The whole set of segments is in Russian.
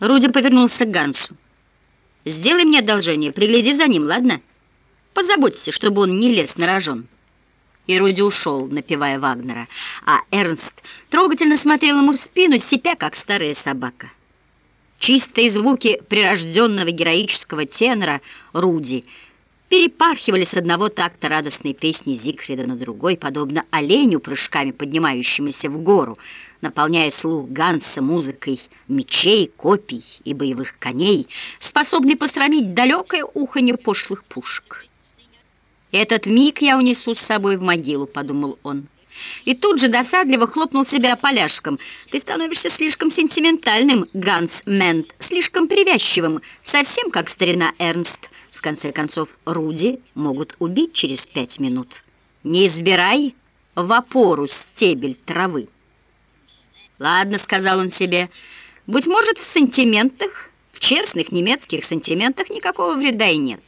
Руди повернулся к Гансу. «Сделай мне одолжение, пригляди за ним, ладно? Позаботься, чтобы он не лез на рожон». И Руди ушел, напевая Вагнера, а Эрнст трогательно смотрел ему в спину, сипя, как старая собака. Чистые звуки прирожденного героического тенора Руди перепархивали с одного такта радостной песни Зигфрида на другой, подобно оленю, прыжками поднимающемуся в гору, наполняя слух Ганса музыкой мечей, копий и боевых коней, способный посрамить далекое уханье пошлых пушек. «Этот миг я унесу с собой в могилу», — подумал он. И тут же досадливо хлопнул себя поляшком. «Ты становишься слишком сентиментальным, Ганс Мент, слишком привязчивым, совсем как старина Эрнст. В конце концов, Руди могут убить через пять минут. Не избирай в опору стебель травы». «Ладно», — сказал он себе, — «быть может, в сантиментах, в честных немецких сантиментах никакого вреда и нет.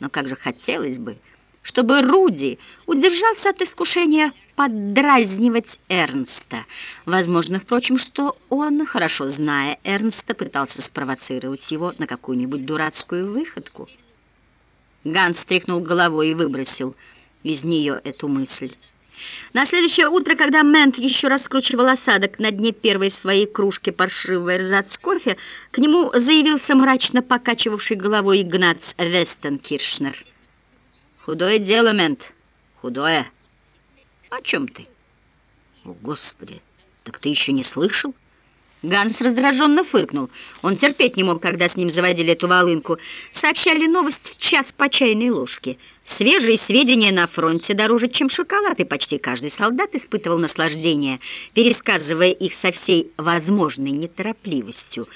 Но как же хотелось бы...» чтобы Руди удержался от искушения поддразнивать Эрнста. Возможно, впрочем, что он, хорошо зная Эрнста, пытался спровоцировать его на какую-нибудь дурацкую выходку. Ганс стряхнул головой и выбросил из нее эту мысль. На следующее утро, когда Мент еще раскручивал осадок на дне первой своей кружки паршивого эрзац кофе, к нему заявился мрачно покачивавший головой Игнац Вестенкиршнер. Худое дело, мент, худое. О чем ты? О, Господи, так ты еще не слышал? Ганс раздраженно фыркнул. Он терпеть не мог, когда с ним заводили эту волынку. Сообщали новость в час по чайной ложке. Свежие сведения на фронте дороже, чем шоколад, и почти каждый солдат испытывал наслаждение, пересказывая их со всей возможной неторопливостью.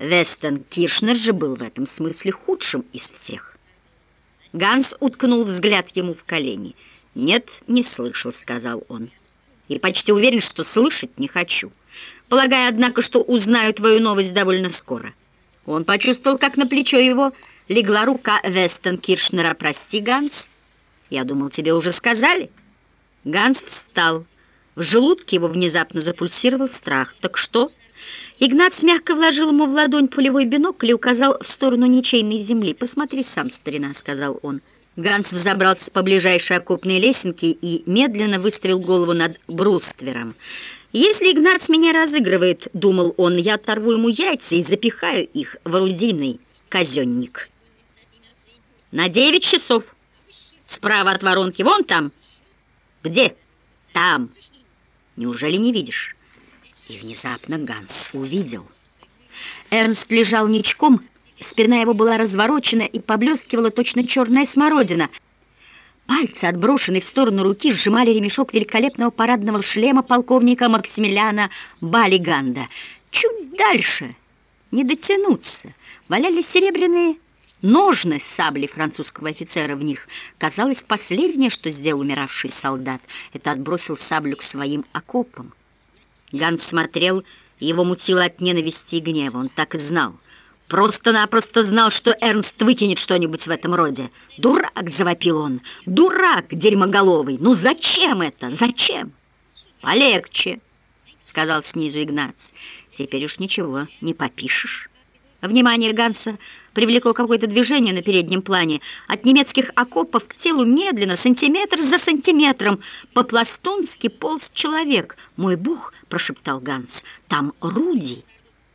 Вестон Киршнер же был в этом смысле худшим из всех. Ганс уткнул взгляд ему в колени. «Нет, не слышал», — сказал он. «И почти уверен, что слышать не хочу. Полагаю, однако, что узнаю твою новость довольно скоро». Он почувствовал, как на плечо его легла рука Вестон Киршнера. «Прости, Ганс, я думал, тебе уже сказали». Ганс встал. В желудке его внезапно запульсировал страх. «Так что?» Игнат мягко вложил ему в ладонь пулевой бинокль и указал в сторону ничейной земли. «Посмотри сам, старина», — сказал он. Ганс взобрался по ближайшей окопной лесенке и медленно выставил голову над бруствером. «Если Игнат меня разыгрывает, — думал он, — я оторву ему яйца и запихаю их в орудийный казенник». «На девять часов. Справа от воронки. Вон там». «Где?» «Там. Неужели не видишь?» И внезапно Ганс увидел. Эрнст лежал ничком, спина его была разворочена и поблескивала точно черная смородина. Пальцы, отброшенные в сторону руки, сжимали ремешок великолепного парадного шлема полковника Максимилиана Балиганда. Чуть дальше, не дотянуться, валялись серебряные ножны с саблей французского офицера в них. Казалось, последнее, что сделал умиравший солдат, это отбросил саблю к своим окопам. Ганс смотрел, его мутило от ненависти и гнева. Он так и знал. Просто-напросто знал, что Эрнст выкинет что-нибудь в этом роде. «Дурак!» — завопил он. «Дурак, дерьмоголовый! Ну зачем это? Зачем?» «Полегче!» — сказал снизу Игнац. «Теперь уж ничего не попишешь». Внимание Ганса привлекло какое-то движение на переднем плане. От немецких окопов к телу медленно, сантиметр за сантиметром, по-пластунски полз человек. «Мой бог!» — прошептал Ганс. «Там Руди!»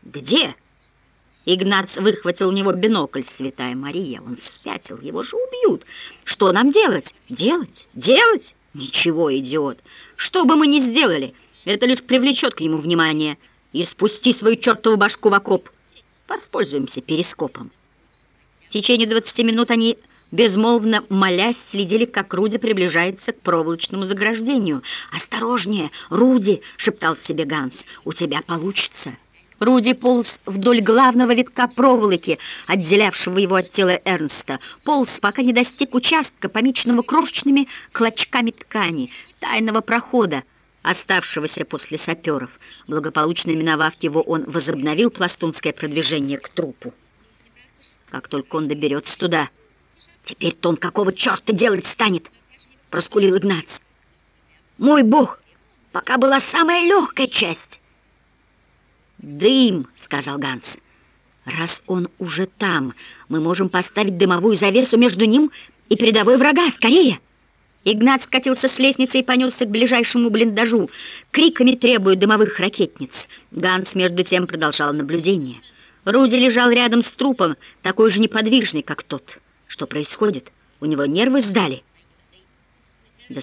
«Где?» Игнац выхватил у него бинокль, святая Мария. Он спятил, его же убьют. «Что нам делать? Делать? Делать?» «Ничего, идиот! Что бы мы ни сделали, это лишь привлечет к нему внимание. И спусти свою чертову башку в окоп!» Воспользуемся перископом. В течение 20 минут они, безмолвно молясь, следили, как Руди приближается к проволочному заграждению. «Осторожнее, Руди!» — шептал себе Ганс. «У тебя получится!» Руди полз вдоль главного витка проволоки, отделявшего его от тела Эрнста. Полз, пока не достиг участка, помеченного крошечными клочками ткани, тайного прохода, оставшегося после саперов. Благополучно миновав его, он возобновил пластунское продвижение к трупу. Как только он доберется туда, теперь-то он какого черта делать станет, проскулил Игнац. Мой бог, пока была самая легкая часть. Дым, сказал Ганс. Раз он уже там, мы можем поставить дымовую завесу между ним и передовой врага. Скорее!» Игнат скатился с лестницы и понесся к ближайшему блиндажу, криками требуя дымовых ракетниц. Ганс, между тем, продолжал наблюдение. Руди лежал рядом с трупом, такой же неподвижный, как тот. Что происходит? У него нервы сдали. До